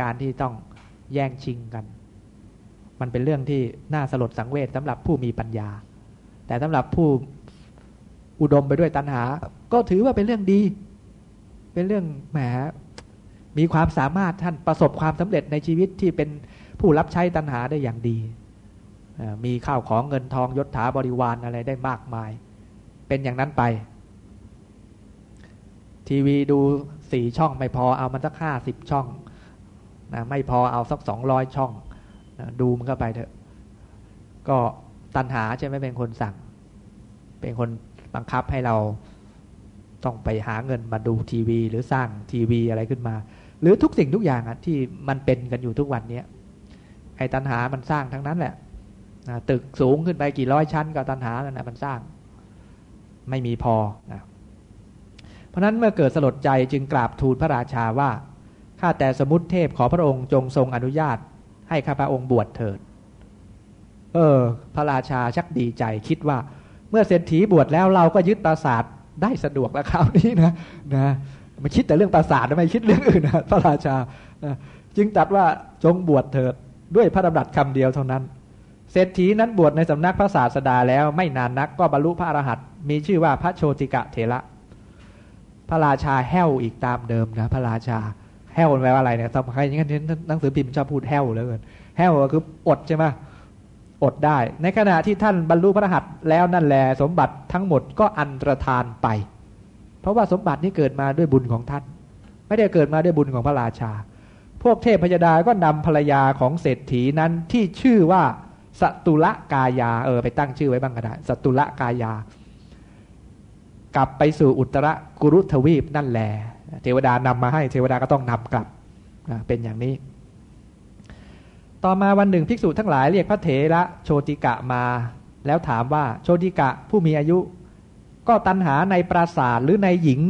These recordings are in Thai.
การที่ต้องแย่งชิงกัน มันเป็นเรื่องที่น่าสลดสังเวชสำหรับผู้มีปัญญา แต่สำหรับผู้อุดมไปด้วยตัณหา ก็ถือว่าเป็นเรื่องดี เป็นเรื่องแหมมีความสามารถท่านประสบความสำเร็จในชีวิตที่เป็นผู้รับใช้ตัณหาได้อย่างดี มีข้าวของเงินทองยศถาบริวารอะไรได้มากมาย เป็นอย่างนั้นไป ทีวีดูสี่ช่องไม่พอเอามันสักห้าสิบช่อง นะไม่พอเอาสักสองร้อยช่องนะดูมันก็ไปเถอะ ก็ตัณหาใช่ไหมเป็นคนสั่ง เป็นคนบังคับให้เราต้องไปหาเงินมาดูทีวี หรือสร้างทีวีอะไรขึ้นมา หรือทุกสิ่งทุกอย่างอะที่มันเป็นกันอยู่ทุกวันนี้ไอ้ตัณหามันสร้างทั้งนั้นแหละตึกสูงขึ้นไปกี่ร้อยชั้นก็ตัณหานั่นะมันสร้าง ไม่มีพอนะเพราะนั้นเมื่อเกิดสลดใจจึงกราบทูลพระราชาว่า ข้าแต่สมุติเทพขอพระองค์จงทรงอนุญาต ให้ข้าพระองค์บวชเถิด เออ พระราชาชักดีใจคิดว่า เมื่อเศรษฐีบวชแล้วเราก็ยึดปราสาทได้สะดวกแล้วคราวนี้นะนะมาคิดแต่เรื่องปราสาทไม่คิดเรื่องอื่นนะพระราชาจึงตัดว่าจงบวชเถิดด้วยพระดำรัสคำเดียวเท่านั้น เศรษฐีนั้นบวชในสำนักพระศาสดาแล้วไม่นานนักก็บรรลุพระอรหันต์มีชื่อว่าพระโชติกะเถระพระราชาแห้วอีกตามเดิมนะพระราชา แห้วแปลว่าอะไรเนี่ยสมัยอย่างนี้หนังสือพิมพ์ชอบพูดแห้วเลยกันแห้วก็คืออดใช่ไหมอดได้ ในขณะที่ท่านบรรลุพระรหันต์แล้วนั่นแหละสมบัติทั้งหมดก็อันตรธานไป เพราะว่าสมบัตินี้เกิดมาด้วยบุญของท่าน ไม่ได้เกิดมาด้วยบุญของพระราชา พวกเทพพยดาก็นำภรรยาของเศรษฐีนั้นที่ชื่อว่าสตุละกายาเออไปตั้งชื่อไว้บ้างก็ได้สตุละกายากลับไปสู่อุตรกุรุทวีปนั่นแหละ เทวดานำมาให้เทวดาก็ต้องนำกลับเป็นอย่างนี้ ต่อมาวันหนึ่งภิกษุทั้งหลายเรียกพระเถระโชติกะมา แล้วถามว่าโชติกะผู้มีอายุ ก็ตันหาในปราสาทหรือในหญิง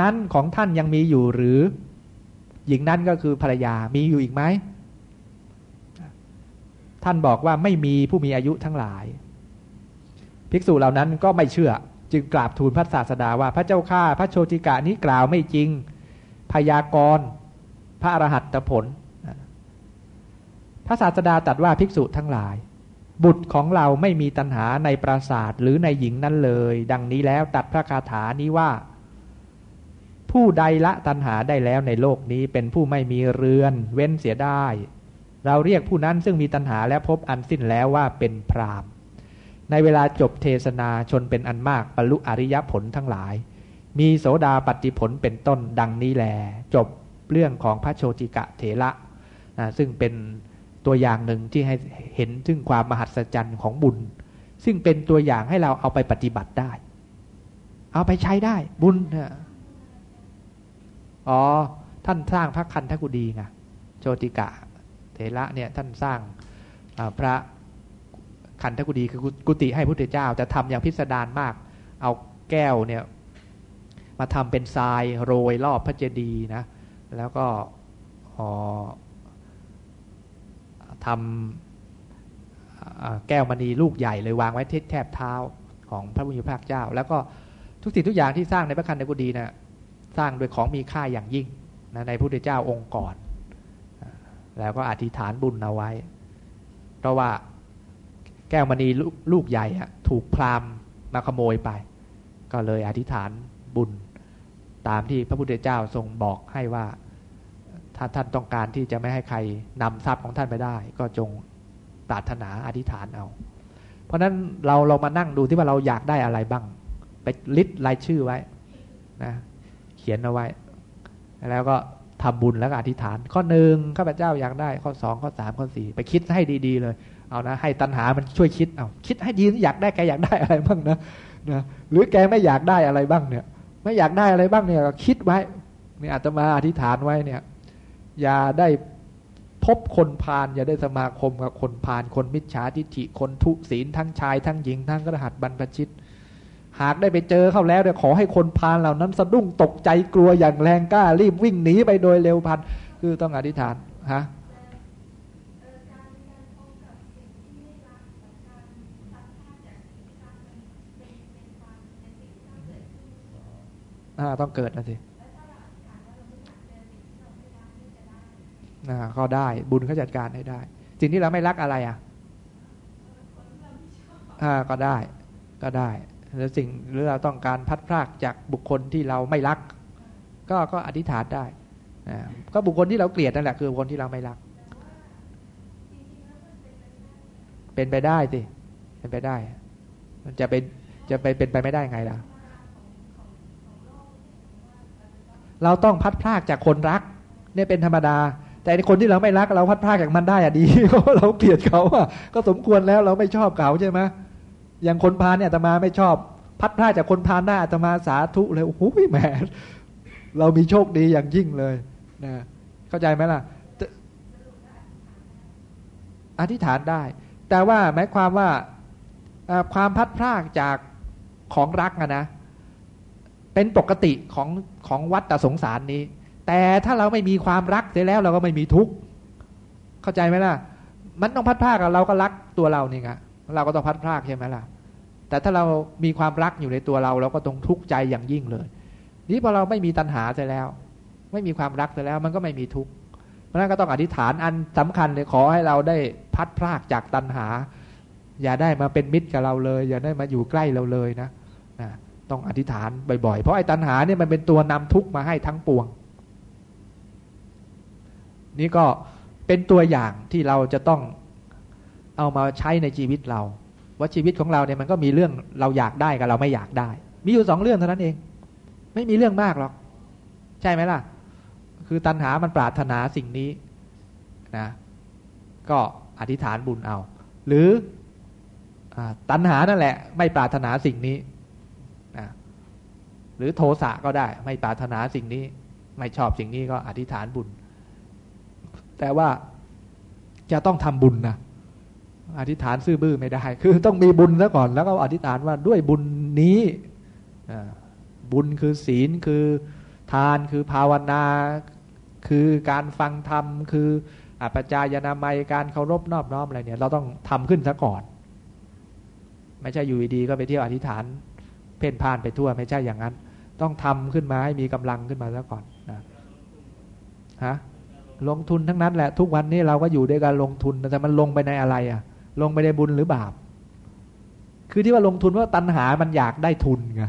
นั้นของท่านยังมีอยู่หรือหญิงนั้นก็คือภรรยามีอยู่อีกไหมท่านบอกว่าไม่มีผู้มีอายุทั้งหลาย ภิกษุเหล่านั้นก็ไม่เชื่อ จึงกราบทูลพระศาสดาว่าพระเจ้าข้าพระโชติกะนี้กล่าวไม่จริงพยากรณ์พระอรหัตผล พระศาสดาตรัสว่าภิกษุทั้งหลาย บุตรของเราไม่มีตัณหาในปราสาทหรือในหญิงนั้นเลย ดังนี้แล้วตัดพระคาถานี้ว่า ผู้ใดละตัณหาได้แล้วในโลกนี้เป็นผู้ไม่มีเรือน เว้นเสียได้ เราเรียกผู้นั้นซึ่งมีตัณหาและพบอันสิ้นแล้วว่าเป็นพราม ในเวลาจบเทศนาชนเป็นอันมากบรรลุอริยผลทั้งหลาย มีโสดาปฏิผลเป็นต้นดังนี้แล จบเรื่องของพระโชติกะเถระนะซึ่งเป็นตัวอย่างหนึ่งที่ให้เห็นถึงความมหัศจรรย์ของบุญ ซึ่งเป็นตัวอย่างให้เราเอาไปปฏิบัติได้ เอาไปใช้ได้บุญอ๋อ ท่านสร้างพระคันธกุดีไงโชติกะ เถระเนี่ยท่านสร้างพระ ขันธกุฎีคือกุฏิให้พุทธเจ้า แต่ทำอย่างพิสดารมาก เอาแก้วเนี่ยมาทำเป็นทรายโรยรอบพระเจดีย์นะ แล้วก็ทำแก้วมณีลูกใหญ่เลยวางไว้ที่แทบเท้าของพระบุญพระเจ้า แล้วก็ทุกสิ่งทุกอย่างที่สร้างในพระคันธกุฎีนะสร้างโดยของมีค่าอย่างยิ่งนะในพุทธเจ้าองค์ก่อน แล้วก็อธิษฐานบุญเอาไว้ เพราะว่า แก้วมณีลูกใหญ่อะถูกพราหมณ์มาขโมยไป ก็เลยอธิษฐานบุญ ตามที่พระพุทธเจ้าทรงบอกให้ว่า ถ้าท่านต้องการที่จะไม่ให้ใครนำทรัพย์ของท่านไปได้ ก็จงปรารถนาอธิษฐานเอา เพราะนั้นเราเรามานั่งดูที่ว่าเราอยากได้อะไรบ้าง ไปลิสต์รายชื่อไว้นะเขียนเอาไว้ แล้วก็ทำบุญแล้วก็อธิษฐาน ข้อหนึ่งข้าพเจ้าอยากได้ข้อสองข้อสามข้อสี่ไปคิดให้ดี ๆ เลย เอานะให้ตัณหามันช่วยคิดเอาคิดให้ดีอยากได้แกอยากได้อะไรบ้างนะนะหรือแกไม่อยากได้อะไรบ้างเนี่ย ไม่อยากได้อะไรบ้างเนี่ยคิดไว้เนี่ยอาตมาอธิษฐานไว้เนี่ย อย่าได้พบคนพาลอย่าได้สมาคมกับคนพาลคนมิจฉาทิฐิคนทุศีลทั้งชายทั้งหญิงทั้งกระหัตบรรพชิต หากได้ไปเจอเข้าแล้วเนี่ยขอให้คนพาลเหล่านั้นสะดุ้งตกใจกลัวอย่างแรงกล้ารีบวิ่งหนีไปโดยเร็วพันคือต้องอธิษฐานฮะ ต้องเกิดนะสิก็ได้บุญเขาจัดการให้ได้ สิ่งที่เราไม่รักอะไรอะอ่าก็ได้ก็ได้ แล้วสิ่งหรือเราต้องการพัดพรากจากบุคคลที่เราไม่รัก ก็ก็อธิษฐานได้นะก็บุคคลที่เราเกลียดนั่นแหละคือคคลที่เราไม่รัก เป็นไปได้สิเป็นไปได้ มันจะเป็นจะไปเป็นไปไม่ได้ไงล่ะ เราต้องพัดพรากจากคนรัก เนี่ยเป็นธรรมดา แต่คนที่เราไม่รักเราพัดพรากจากมันได้อะดีเพราะเราเกลียดเขาอะก็สมควรแล้วเราไม่ชอบเขาใช่ไหมอย่างคนพาลเนี่ยอาตมาไม่ชอบ พัดพรากจากคนพาลได้อาตมาสาธุเลยโอ้โหแหมเรามีโชคดีอย่างยิ่งเลยนะเข้าใจไหมล่ะอธิษฐานได้ แต่ว่าหมายความว่าความพัดพรากจากของรักอะนะ เป็นปกติของของวัฏสงสารนี้ แต่ถ้าเราไม่มีความรักเสียแล้วเราก็ไม่มีทุกข์เข้าใจไหมล่ะ มันต้องพัดพากเราก็รักตัวเรานี่ไงเราก็ต้องพัดพากใช่ไหมล่ะ แต่ถ้าเรามีความรักอยู่ในตัวเรา เราก็ต้องทุกข์ใจอย่างยิ่งเลย นี่พอเราไม่มีตัณหาเสียแล้ว ไม่มีความรักเสียแล้ว มันก็ไม่มีทุกข์เพราะนั้นก็ต้องอธิษฐานอันสำคัญเลยขอให้เราได้พัดพรากจากตัณหา อย่าได้มาเป็นมิตรกับเราเลย อย่าได้มาอยู่ใกล้เราเลยนะ ต้องอธิษฐานบ่อยๆ เพราะไอ้ตัณหาเนี่ยมันเป็นตัวนำทุกข์มาให้ทั้งปวง นี่ก็เป็นตัวอย่างที่เราจะต้องเอามาใช้ในชีวิตเรา ว่าชีวิตของเราเนี่ยมันก็มีเรื่องเราอยากได้กับเราไม่อยากได้ มีอยู่สองเรื่องเท่านั้นเอง ไม่มีเรื่องมากหรอก ใช่ไหมล่ะ คือตัณหามันปรารถนาสิ่งนี้นะ ก็อธิษฐานบุญเอา หรืออตัณหานั่นแหละ ไม่ปรารถนาสิ่งนี้ รือโทสะก็ได้ ไม่ปรารถนาสิ่งนี้ ไม่ชอบสิ่งนี้ก็อธิษฐานบุญ แต่ว่าจะต้องทำบุญนะอธิษฐานซื่อบื้อไม่ได้ คือต้องมีบุญซะก่อน แล้วก็อธิษฐานว่าด้วยบุญนี้บุญคือศีลคือทานคือภาวนา คือการฟังธรรม คืออปจายนามัยการเคารพนอบน้อมอะไรเนี่ย เราต้องทำขึ้นซะก่อน ไม่ใช่อยู่ดีก็ไปเที่ยวอธิษฐาน เพ่นพ่านไปทั่วไม่ใช่อย่างนั้น ต้องทำขึ้นมาให้มีกำลังขึ้นมาซะก่อนนะฮะลงทุนทั้งนั้นแหละ ทุกวันนี้เราก็อยู่ด้วยการลงทุนแต่มันลงไปในอะไรอะ่ะ ลงไปในบุญหรือบาป คือที่ว่าลงทุนว่าตัณหามันอยากได้ทุนไง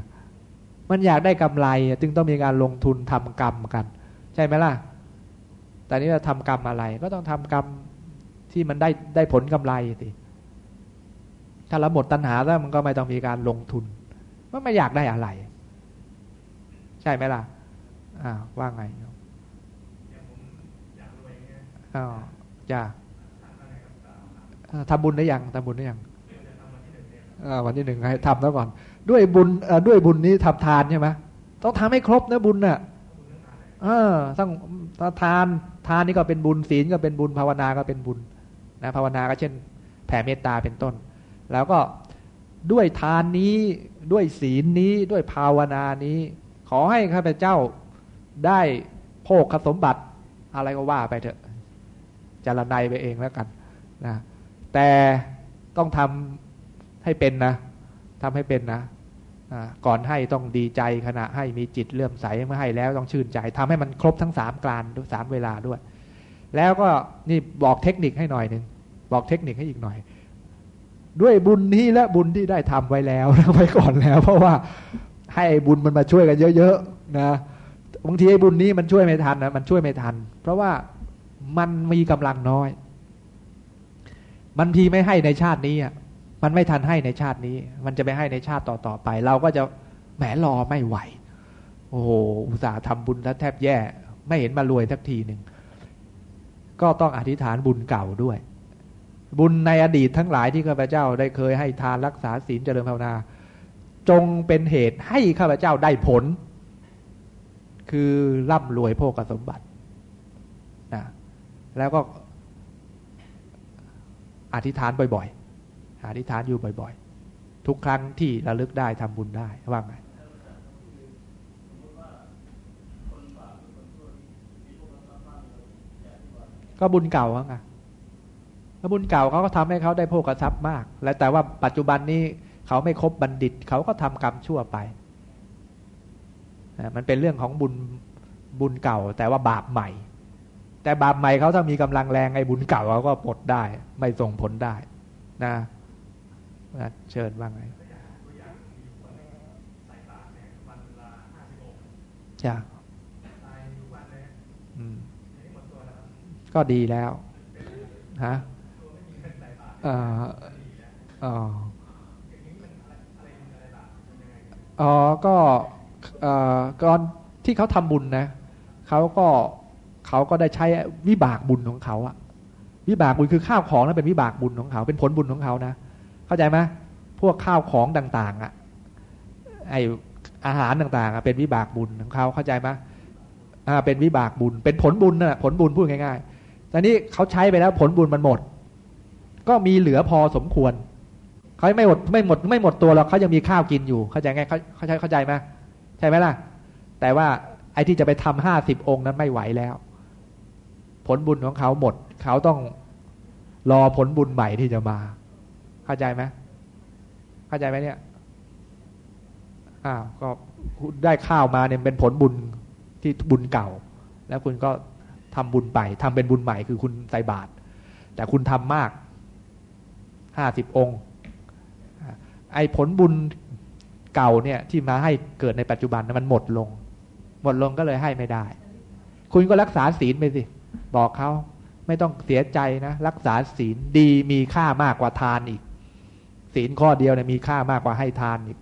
มันอยากได้กำไร จึงต้องมีการลงทุนทำกรรมกัน ใช่ไหมล่ะ แต่นี้เราทำกรรมอะไร ก็ต้องทำกรรมที่มันได้ได้ผลกำไรสิถ้าเราหมดตัณหาแล้วมันก็ไม่ต้องมีการลงทุนว่าไม่อยากได้อะไร ใช่ไหมล่ะอ่าว่าไงอ๋อจ้าทำบุญได้ยังทำบุญได้ยังวันที่หนึ่งให้ทำแล้วก่อน ด้วยบุญด้วยบุญนี้ทำทานใช่ไหมต้องทำให้ครบนะบุญน่ะเออต้องทานทานนี่ก็เป็นบุญศีลก็เป็นบุญภาวนาก็เป็นบุญนะภาวนาก็เช่น แผ่เมตตาเป็นต้น แล้วก็ด้วยทานนี้ด้วยศีลนี้ด้วยภาวนานี้ อให้ข้าพเจ้าได้โภคสมบัติอะไรก็ว่าไปเถอะจารนายไปเองแล้วกันนะแต่ต้องทำให้เป็นนะทำให้เป็นนะก่อนให้ต้องดีใจขณะให้มีจิตเลื่อมใสเมื่อให้แล้วต้องชื่นใจทำให้มันครบทั้งสามกลานสามเวลาด้วย แล้วก็นี่บอกเทคนิคให้หน่อยหนึ่งบอกเทคนิคให้อีกหน่อย ด้วยบุญนี้และบุญที่ได้ทำไว้แล้วไว้ก่อนแล้ว เพราะว่า ให้บุญมันมาช่วยกันเยอะๆนะบางทีไอ้บุญนี้มันช่วยไม่ทันนะมันช่วยไม่ทัน เพราะว่ามันมีกำลังน้อย มันทีไม่ให้ในชาตินี้อะมันไม่ทันให้ในชาตินี้ มันจะไปให้ในชาติต่อๆไป เราก็จะแหมรอไม่ไหว โอ้โหอุตส่าห์ทำบุญแล้วแทบแย่ ไม่เห็นมารวยสักทีหนึ่งก็ต้องอธิษฐานบุญเก่าด้วย บุญในอดีตทั้งหลายที่ข้าพเจ้าได้เคยให้ทานรักษาศีลเจริญภาวนา จงเป็นเหตุให้ข้าพเจ้าได้ผล คือร่ำรวยโภคสมบัตินะแล้วก็อธิษฐานบ่อยๆ อธิษฐานอยู่บ่อยๆ ทุกครั้งที่ระลึกได้ทำบุญได้ว่าไงก็บุญเก่าไงแล้วบุญเก่าเขาก็ทำให้เขาได้โภกทรัพย์มาก และแต่ว่าปัจจุบันนี้ เขาไม่คบบัณฑิต เขาก็ทำกรรมชั่วไป มันเป็นเรื่องของบุญบุญเก่า แต่ว่าบาปใหม่ แต่บาปใหม่เขาถ้ามีกำลังแรงไอ้บุญเก่าเขาก็ปลดได้ ไม่ส่งผลได้นะนะเชิญว่างไงจ้ะก็ดีแล้วฮะอ๋อ อ๋อก็ก่อนที่เขาทำบุญนะเขาก็เขาก็ได้ใช้วิบากบุญของเขาอะวิบากบุญคือข้าวของนั้นเป็นวิบากบุญของเขา เป็นผลบุญของเขานะเข้าใจไหมพวกข้าวของต่างๆอะไออาหารต่างๆอะเป็นวิบากบุญของเขาเข้าใจไหมอ่าเป็นวิบากบุญ เป็นผลบุญนะผลบุญพูดง่ายๆแต่นี้เขาใช้ไปแล้วผลบุญมันหมด ก็มีเหลือพอสมควร เขาไม่หมดไม่หมดไม่หมดตัวหรอกเขายังมีข้าวกินอยู่ เข้าใจไงเขาเขาเข้าใจไหมใช่ไหมล่ะ แต่ว่าไอ้ที่จะไปทำห้าสิบองค์นั้นไม่ไหวแล้ว ผลบุญของเขาหมด เขาต้องรอผลบุญใหม่ที่จะมา เข้าใจไหมเข้าใจไหมเนี่ยอ้าวก็ได้ข้าวมาเนี่ยเป็นผลบุญที่บุญเก่า แล้วคุณก็ทำบุญไปทำเป็นบุญใหม่คือคุณใส่บาตรแต่คุณทำมากห้าสิบองค์ ไอ้ผลบุญเก่าเนี่ยที่มาให้เกิดในปัจจุบันมันหมดลง หมดลงก็เลยให้ไม่ได้ คุณก็รักษาศีลไปสิ บอกเขาไม่ต้องเสียใจนะ รักษาศีลดีมีค่ามากกว่าทานอีก ศีลข้อเดียวเนี่ยมีค่ามากกว่าให้ทานอีก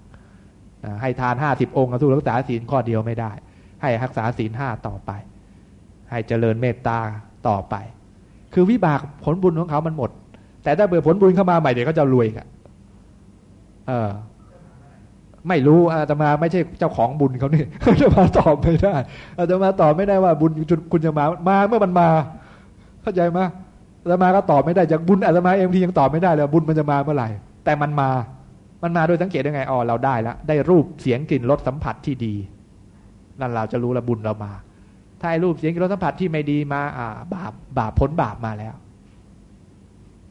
ให้ทานห้าสิบองค์ก็สู้รักษาศีลข้อเดียวไม่ได้ ให้รักษาศีลห้าต่อไป ให้เจริญเมตตาต่อไป คือวิบากผลบุญของเขามันหมด แต่ถ้าเบื่อผลบุญเข้ามาใหม่เดี๋ยวเขาจะรวยกัน เออ ไม่รู้อาตมาไม่ใช่เจ้าของบุญเขานี่อาตมาตอบไม่ได้อาตมาตอบไม่ได้ว่าบุญคุณจะมามาเมื่อมันมา เข้าใจไหมอาตมาก็ตอบไม่ได้จากบุญอาตมาเองที่ยังตอบไม่ได้เลยบุญมันจะมาเมื่อไหร่ แต่มันมา มันมาโดยสังเกตได้ไงอ๋อเราได้แล้วได้รูปเสียงกลิ่นรสสัมผัสที่ดีนั่นเราจะรู้ละบุญเรามาถ้าไอ้รูปเสียงกลิ่นรสสัมผัสที่ไม่ดีมา อ่า บาปบาปผลบาปมาแล้ว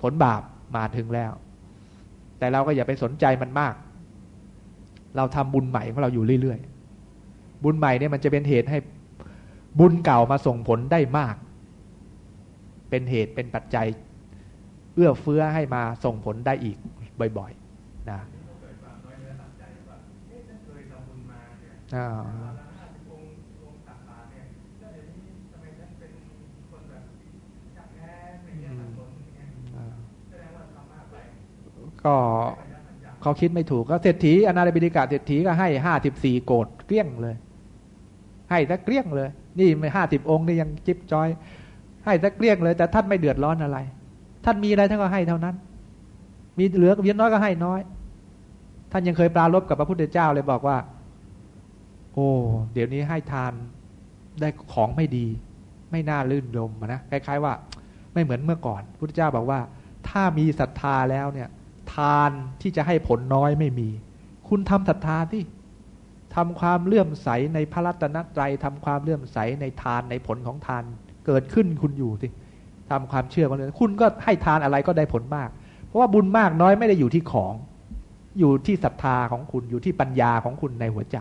ผลบาปมาถึงแล้ว แต่เราก็อย่าไปสนใจมันมาก เราทำบุญใหม่ของเราอยู่เรื่อยๆ บุญใหม่เนี่ยมันจะเป็นเหตุให้บุญเก่ามาส่งผลได้มาก เป็นเหตุเป็นปัจจัย เอื้อเฟื้อให้มาส่งผลได้อีกบ่อยๆนะอ่า ก็เขาคิดไม่ถูกก็เศรษฐีอนาลบิดิกาเศรษฐีก็ให้ห้าสิบสี่โกดเกลี้ยงเลย ให้ซะเกลี้ยงเลย นี่ไม่ห้าสิบองค์นี่ยังจิบจอย ให้ซะเกลี้ยงเลย แต่ท่านไม่เดือดร้อนอะไร ท่านมีอะไรท่านก็ให้เท่านั้น มีเหลือเวียนน้อยก็ให้น้อย ท่านยังเคยปราลบกับพระพุทธเจ้าเลยบอกว่า โอ้เดี๋ยวนี้ให้ทานได้ของไม่ดี ไม่น่าลื่นลมนะคล้าย ๆ ว่า ไม่เหมือนเมื่อก่อนพุทธเจ้าบอกว่า ถ้ามีศรัทธาแล้วเนี่ยานที่จะให้ผลน้อยไม่มี คุณทำศรัทธาที่ทำความเลื่อมใสในพระรัตนตรัยทำความเลื่อมใสในทานในผลของทาน เกิดขึ้นคุณอยู่สิทำความเชื่อมาเลยคุณก็ให้ทานอะไรก็ได้ผลมาก เพราะว่าบุญมากน้อยไม่ได้อยู่ที่ของ อยู่ที่ศรัทธาของคุณอยู่ที่ปัญญาของคุณในหัวใจ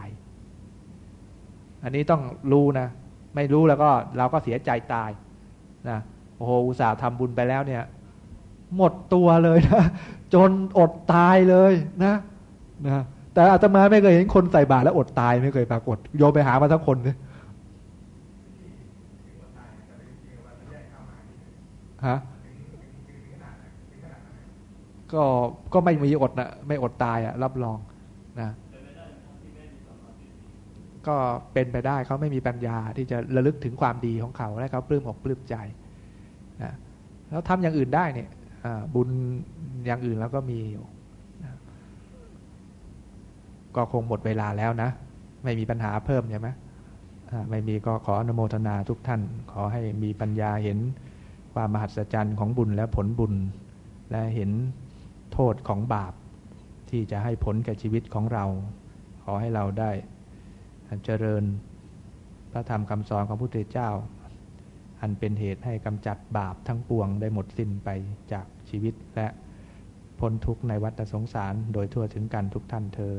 อันนี้ต้องรู้นะ ไม่รู้แล้วก็เราก็เสียใจตายนะโอ้โหอุตส่าห์ทำบุญไปแล้วเนี่ย หมดตัวเลยนะจนอดตายเลยนะนะแต่อาตมาไม่เคยเห็นคนใส่บาตรแล้วอดตายไม่เคยปรากฏโยมไปหามาทั้งคนเลยฮะก็ก็ไม่มีอดนะไม่อดตายอะรับรองนะก็เป็นไปได้เขาไม่มีปัญญาที่จะระลึกถึงความดีของเขาและเขาปลื้มอกปลื้มใจนะแล้วทำอย่างอื่นได้เนี่ย บุญอย่างอื่นแล้วก็มีอยู่ก็คงหมดเวลาแล้วนะ ไม่มีปัญหาเพิ่มใช่ไหมไม่มีก็ขออนุโมทนาทุกท่าน ขอให้มีปัญญาเห็นความมหัศจรรย์ของบุญและผลบุญ และเห็นโทษของบาปที่จะให้ผลแก่ชีวิตของเรา ขอให้เราได้เจริญพระธรรมคำสอนของพระพุทธเจ้า อันเป็นเหตุให้กำจัดบาปทั้งปวงได้หมดสิ้นไปจากชีวิตและพ้นทุกข์ในวัฏสงสารโดยทั่วถึงกันทุกท่านเธอ